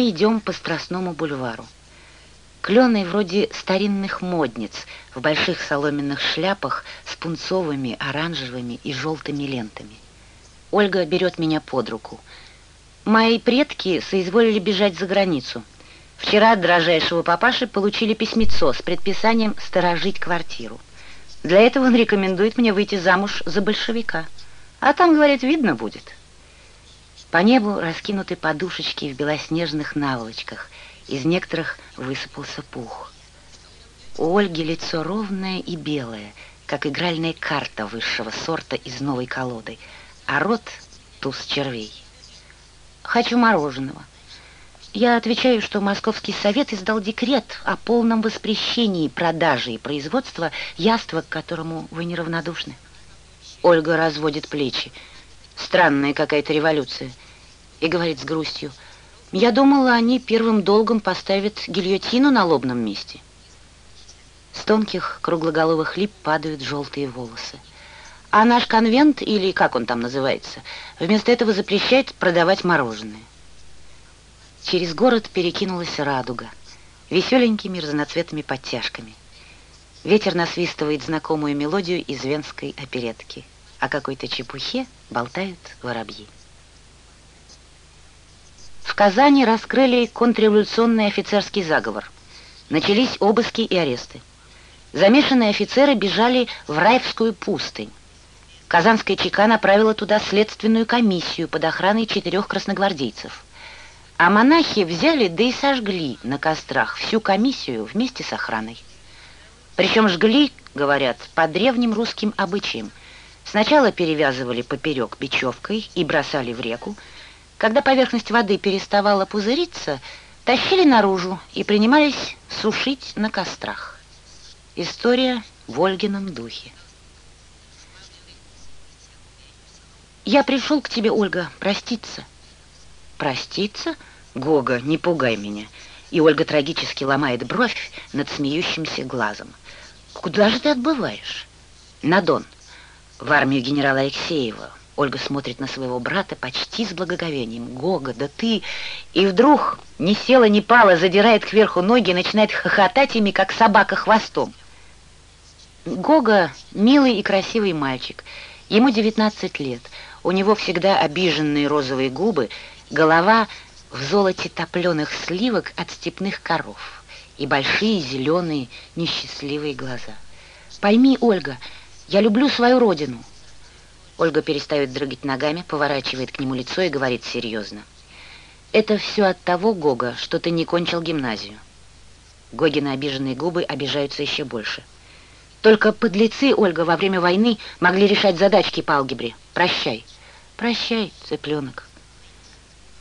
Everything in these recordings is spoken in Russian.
Мы идем по Страстному бульвару. Клены вроде старинных модниц в больших соломенных шляпах с пунцовыми, оранжевыми и желтыми лентами. Ольга берет меня под руку. Мои предки соизволили бежать за границу. Вчера от дрожайшего папаши получили письмецо с предписанием сторожить квартиру. Для этого он рекомендует мне выйти замуж за большевика. А там, говорит, видно будет. По небу раскинуты подушечки в белоснежных наволочках — из некоторых высыпался пух. У Ольги лицо ровное и белое, как игральная карта высшего сорта из новой колоды, а рот — туз червей. «Хочу мороженого». Я отвечаю, что Московский совет издал декрет о полном воспрещении продажи и производства яства, к которому вы неравнодушны. Ольга разводит плечи. Странная какая-то революция. И говорит с грустью — я думала, они первым долгом поставят гильотину на лобном месте. С тонких круглоголовых лип падают желтые волосы. А наш конвент, или как он там называется, вместо этого запрещает продавать мороженое. Через город перекинулась радуга, веселенькими разноцветными подтяжками. Ветер насвистывает знакомую мелодию из венской оперетки. О какой-то чепухе болтают воробьи. В Казани раскрыли контрреволюционный офицерский заговор. Начались обыски и аресты. Замешанные офицеры бежали в Раевскую пустынь. Казанская ЧК направила туда следственную комиссию под охраной четырех красногвардейцев. А монахи взяли, да и сожгли на кострах всю комиссию вместе с охраной. Причем жгли, говорят, по древним русским обычаям. Сначала перевязывали поперек бечевкой и бросали в реку, когда поверхность воды переставала пузыриться, тащили наружу и принимались сушить на кострах. История в Ольгином духе. «Я пришел к тебе, Ольга, проститься». «Проститься? Гога, не пугай меня». И Ольга трагически ломает бровь над смеющимся глазом. «Куда же ты отбываешь?» «На Дон, в армию генерала Алексеева, Ольга смотрит на своего брата почти с благоговением. «Гога, да ты...» И вдруг ни села, ни пала, задирает кверху ноги и начинает хохотать ими, как собака хвостом. Гога — милый и красивый мальчик. Ему 19 лет. У него всегда обиженные розовые губы, голова в золоте топленых сливок от степных коров и большие зеленые несчастливые глаза. «Пойми, Ольга, я люблю свою родину». Ольга перестает дрыгать ногами, поворачивает к нему лицо и говорит серьезно. «Это все от того, Гога, что ты не кончил гимназию». Гогины обиженные губы обижаются еще больше. «Только подлецы, Ольга, во время войны могли решать задачки по алгебре. Прощай». «Прощай, цыпленок».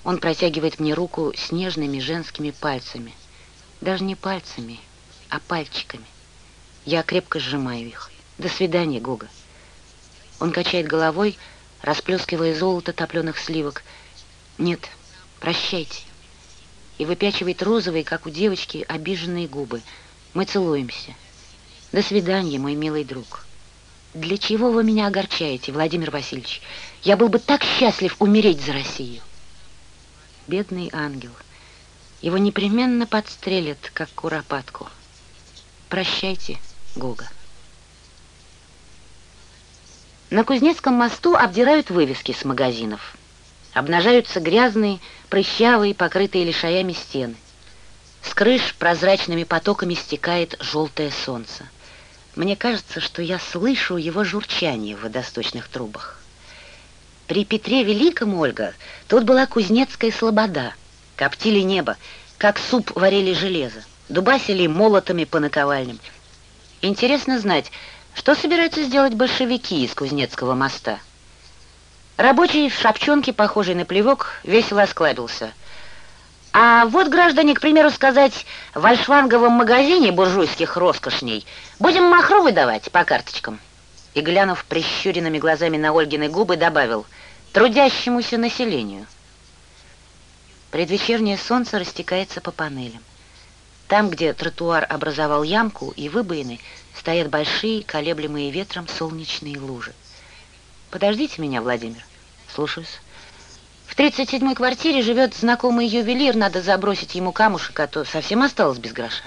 Он протягивает мне руку с нежными женскими пальцами. Даже не пальцами, а пальчиками. Я крепко сжимаю их. «До свидания, Гога». Он качает головой, расплескивая золото топленых сливок. «Нет, прощайте». И выпячивает розовые, как у девочки, обиженные губы. Мы целуемся. «До свидания, мой милый друг». «Для чего вы меня огорчаете, Владимир Васильевич? Я был бы так счастлив умереть за Россию». Бедный ангел. Его непременно подстрелят, как куропатку. Прощайте, Гога. На Кузнецком мосту обдирают вывески с магазинов. Обнажаются грязные, прыщавые, покрытые лишаями стены. С крыш прозрачными потоками стекает желтое солнце. Мне кажется, что я слышу его журчание в водосточных трубах. При Петре Великом, Ольга, тут была кузнецкая слобода. Коптили небо, как суп варили железо, дубасили молотами по наковальням. Интересно знать, что собираются сделать большевики из Кузнецкого моста? Рабочий в шапчонке, похожий на плевок, весело осклабился. А вот, граждане, к примеру сказать, в альшванговом магазине буржуйских роскошней будем махру выдавать по карточкам. И, глянув прищуренными глазами на Ольгины губы, добавил «трудящемуся населению». Предвечернее солнце растекается по панелям. Там, где тротуар образовал ямку и выбоины, стоят большие, колеблемые ветром солнечные лужи. Подождите меня, Владимир. Слушаюсь. В 37-й квартире живет знакомый ювелир, надо забросить ему камушек, а то совсем осталось без гроша.